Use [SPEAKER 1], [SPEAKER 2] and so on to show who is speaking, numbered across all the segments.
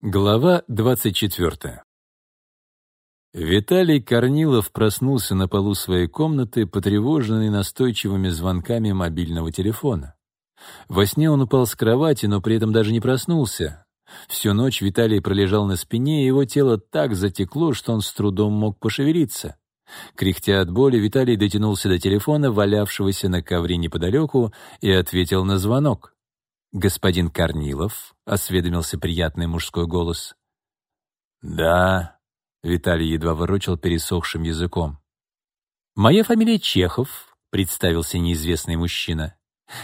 [SPEAKER 1] Глава 24. Виталий Корнилов проснулся на полу своей комнаты, потревоженный настойчивыми звонками мобильного телефона. Во сне он упал с кровати, но при этом даже не проснулся. Всю ночь Виталий пролежал на спине, и его тело так затекло, что он с трудом мог пошевелиться. Кряхтя от боли, Виталий дотянулся до телефона, валявшегося на ковре неподалеку, и ответил на звонок. «Господин Корнилов?» — осведомился приятный мужской голос. «Да», — Виталий едва ворочал пересохшим языком. «Моя фамилия Чехов», — представился неизвестный мужчина.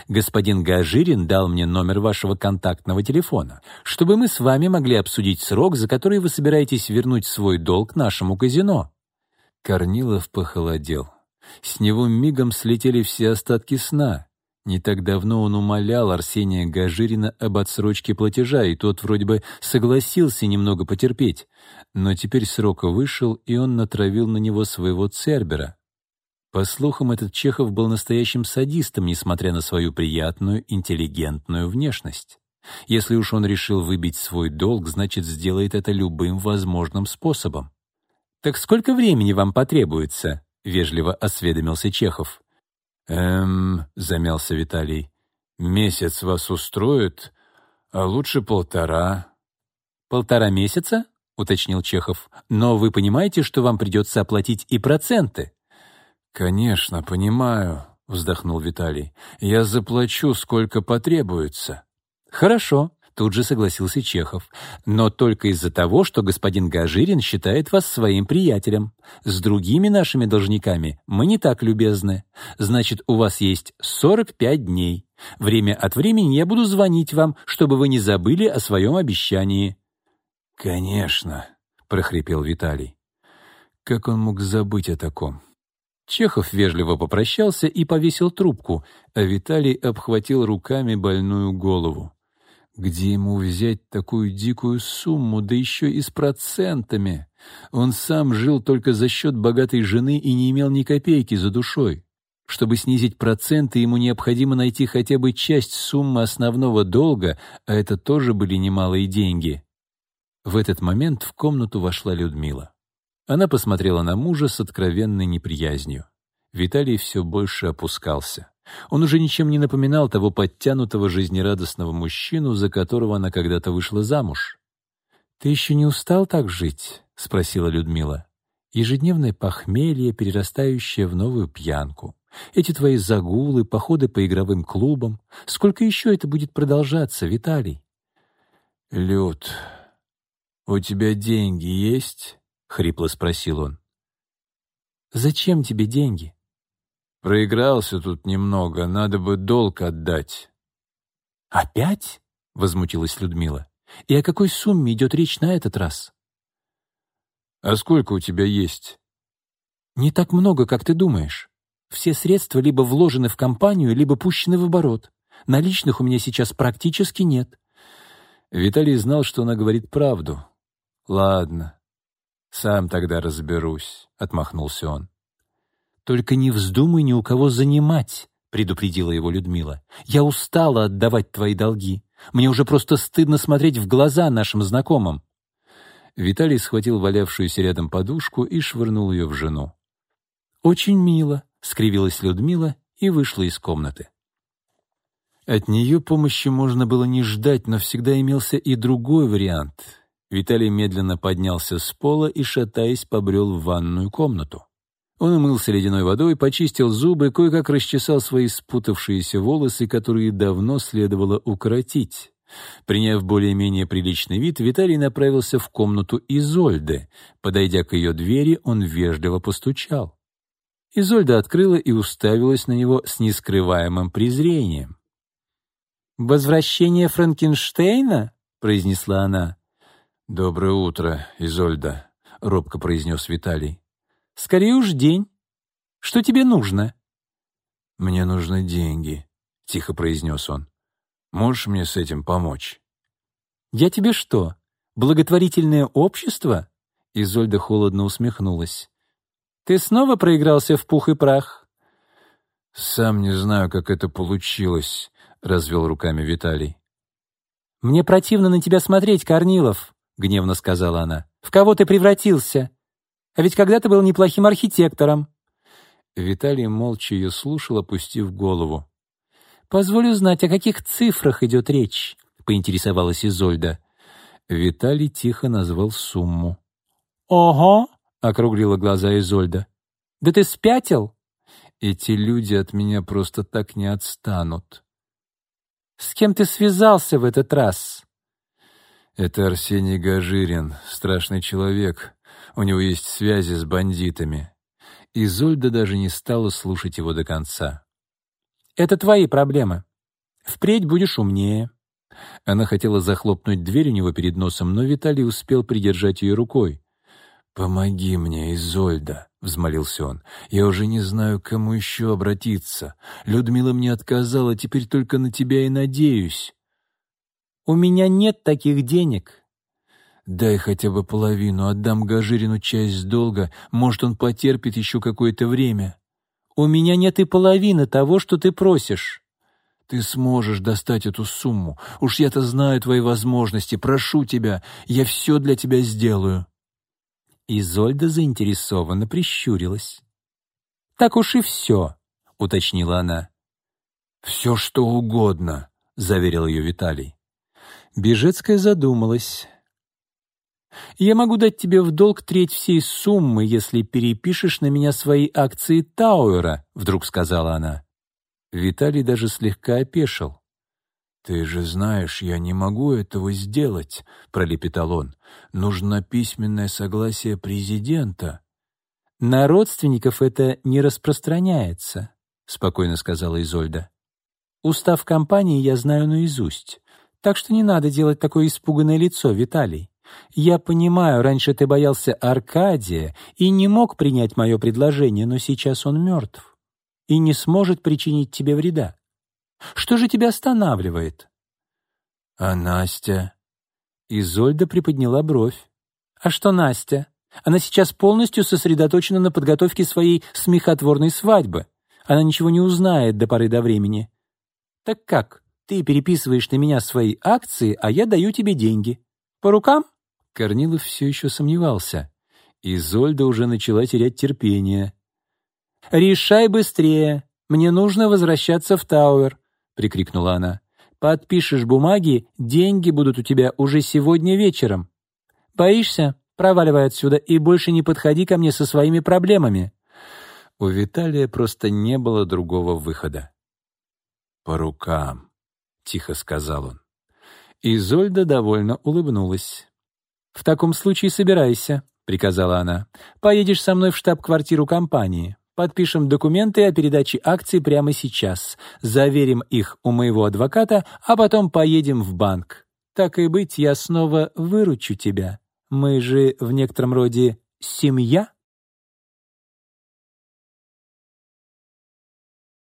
[SPEAKER 1] «Господин Гажирин дал мне номер вашего контактного телефона, чтобы мы с вами могли обсудить срок, за который вы собираетесь вернуть свой долг нашему казино». Корнилов похолодел. С него мигом слетели все остатки сна. Не так давно он умолял Арсения Гажирина об отсрочке платежа, и тот вроде бы согласился немного потерпеть. Но теперь срок вышел, и он натравил на него своего Цербера. По слухам, этот Чехов был настоящим садистом, несмотря на свою приятную, интеллигентную внешность. Если уж он решил выбить свой долг, значит, сделает это любым возможным способом. «Так сколько времени вам потребуется?» — вежливо осведомился Чехов.
[SPEAKER 2] «Эм...» — замялся Виталий. «Месяц вас устроит, а лучше полтора».
[SPEAKER 1] «Полтора месяца?» — уточнил Чехов. «Но вы понимаете, что вам придется оплатить и проценты?»
[SPEAKER 2] «Конечно, понимаю», — вздохнул Виталий. «Я заплачу, сколько потребуется».
[SPEAKER 1] «Хорошо», Тут же согласился Чехов. «Но только из-за того, что господин Гажирин считает вас своим приятелем. С другими нашими должниками мы не так любезны. Значит, у вас есть 45 дней. Время от времени я буду звонить вам, чтобы вы не забыли о своем обещании».
[SPEAKER 2] «Конечно», — прохрипел Виталий. Как он мог забыть о таком?
[SPEAKER 1] Чехов вежливо попрощался и повесил трубку, а Виталий обхватил руками больную голову. Где ему взять такую дикую сумму, да еще и с процентами? Он сам жил только за счет богатой жены и не имел ни копейки за душой. Чтобы снизить проценты, ему необходимо найти хотя бы часть суммы основного долга, а это тоже были немалые деньги. В этот момент в комнату вошла Людмила. Она посмотрела на мужа с откровенной неприязнью. Виталий все больше опускался. Он уже ничем не напоминал того подтянутого жизнерадостного мужчину, за которого она когда-то вышла замуж. «Ты еще не устал так жить?» — спросила Людмила. «Ежедневное похмелье, перерастающее в новую пьянку. Эти твои загулы, походы по игровым клубам. Сколько еще это будет продолжаться, Виталий?»
[SPEAKER 2] «Люд, у тебя деньги есть?» — хрипло спросил он.
[SPEAKER 1] «Зачем тебе деньги?»
[SPEAKER 2] Проигрался тут немного, надо бы долг отдать».
[SPEAKER 1] «Опять?» — возмутилась Людмила. «И о какой сумме идет речь на этот раз?»
[SPEAKER 2] «А сколько у тебя есть?»
[SPEAKER 1] «Не так много, как ты думаешь. Все средства либо вложены в компанию, либо пущены в оборот. Наличных у меня сейчас практически нет».
[SPEAKER 2] Виталий знал, что она говорит правду. «Ладно, сам тогда разберусь», — отмахнулся он.
[SPEAKER 1] «Только не вздумай ни у кого занимать», — предупредила его Людмила. «Я устала отдавать твои долги. Мне уже просто стыдно смотреть в глаза нашим знакомым».
[SPEAKER 2] Виталий схватил валявшуюся рядом подушку и швырнул ее в жену.
[SPEAKER 1] «Очень мило», — скривилась Людмила и вышла из комнаты.
[SPEAKER 2] От нее помощи можно было не ждать, но всегда имелся и другой вариант. Виталий медленно поднялся с пола и, шатаясь, побрел в ванную комнату. Он умылся ледяной водой, почистил зубы, кое-как расчесал свои спутавшиеся волосы, которые давно следовало укоротить. Приняв более-менее приличный вид, Виталий направился в комнату Изольды. Подойдя к ее двери, он вежливо постучал. Изольда открыла и уставилась на него с нескрываемым презрением.
[SPEAKER 1] «Возвращение Франкенштейна?» — произнесла она.
[SPEAKER 2] «Доброе утро, Изольда», — робко произнес Виталий.
[SPEAKER 1] Скорее уж день. Что тебе нужно?»
[SPEAKER 2] «Мне нужны деньги», — тихо произнес он. «Можешь мне с этим помочь?»
[SPEAKER 1] «Я тебе что, благотворительное общество?» Изольда холодно усмехнулась. «Ты снова проигрался в пух и прах?»
[SPEAKER 2] «Сам не знаю, как это получилось», — развел руками Виталий.
[SPEAKER 1] «Мне противно на тебя смотреть, Корнилов», —
[SPEAKER 2] гневно сказала она. «В кого ты превратился? А ведь когда-то был неплохим архитектором».
[SPEAKER 1] Виталий молча ее слушал, опустив голову.
[SPEAKER 2] «Позволю знать, о каких цифрах идет речь?» — поинтересовалась Изольда.
[SPEAKER 1] Виталий тихо назвал сумму.
[SPEAKER 2] «Ого!» — округлила глаза Изольда. «Да ты спятил?»
[SPEAKER 1] «Эти люди от меня просто так не отстанут».
[SPEAKER 2] «С кем ты связался в этот раз?»
[SPEAKER 1] «Это Арсений Гажирин, страшный человек. У него есть связи с бандитами». Изольда даже не стала слушать его до конца.
[SPEAKER 2] «Это твои проблемы. Впредь будешь умнее».
[SPEAKER 1] Она хотела захлопнуть дверь у него перед носом, но Виталий успел придержать ее рукой. «Помоги мне, Изольда», — взмолился он. «Я уже не знаю, к кому еще обратиться. Людмила мне отказала, теперь только на тебя и надеюсь».
[SPEAKER 2] «У меня нет таких денег».
[SPEAKER 1] «Дай хотя бы половину, отдам Гажирину часть долга, может, он потерпит еще какое-то время».
[SPEAKER 2] «У меня нет и половины того, что ты просишь».
[SPEAKER 1] «Ты сможешь достать эту сумму. Уж я-то знаю твои возможности. Прошу тебя, я все для тебя сделаю».
[SPEAKER 2] Изольда заинтересованно прищурилась. «Так уж и все», — уточнила она.
[SPEAKER 1] «Все, что угодно», — заверил ее Виталий.
[SPEAKER 2] Бежецкая задумалась. «Я могу дать тебе в долг треть всей суммы, если перепишешь на меня свои акции Тауэра», — вдруг сказала она.
[SPEAKER 1] Виталий даже слегка опешил. «Ты же знаешь, я не могу этого сделать», — пролепетал он. «Нужно письменное согласие президента».
[SPEAKER 2] «На родственников это не распространяется», — спокойно сказала Изольда. «Устав компании я знаю наизусть, так что не надо делать такое испуганное лицо, Виталий. Я понимаю, раньше ты боялся Аркадия и не мог принять мое предложение, но сейчас он мертв и не сможет причинить тебе вреда. Что же тебя останавливает?»
[SPEAKER 1] «А Настя?»
[SPEAKER 2] Изольда приподняла бровь. «А что Настя? Она сейчас полностью сосредоточена на подготовке своей смехотворной свадьбы. Она ничего не узнает до поры до времени. Так как? Ты переписываешь на меня свои акции, а я даю тебе деньги. По рукам?»
[SPEAKER 1] Корнилов все еще сомневался. Изольда уже начала терять терпение.
[SPEAKER 2] «Решай быстрее. Мне нужно возвращаться в Тауэр. — прикрикнула она. «Подпишешь бумаги, деньги будут у тебя уже сегодня вечером. Боишься? Проваливай отсюда и больше не подходи ко мне со своими проблемами».
[SPEAKER 1] У Виталия просто не было другого выхода. «По рукам», — тихо сказал он.
[SPEAKER 2] Изольда довольно улыбнулась. «В таком случае собирайся», — приказала она. «Поедешь со мной в штаб-квартиру компании. Подпишем документы о передаче акций прямо сейчас, заверим их у моего адвоката, а потом поедем в банк. Так и быть, я снова выручу тебя. Мы же в некотором роде семья».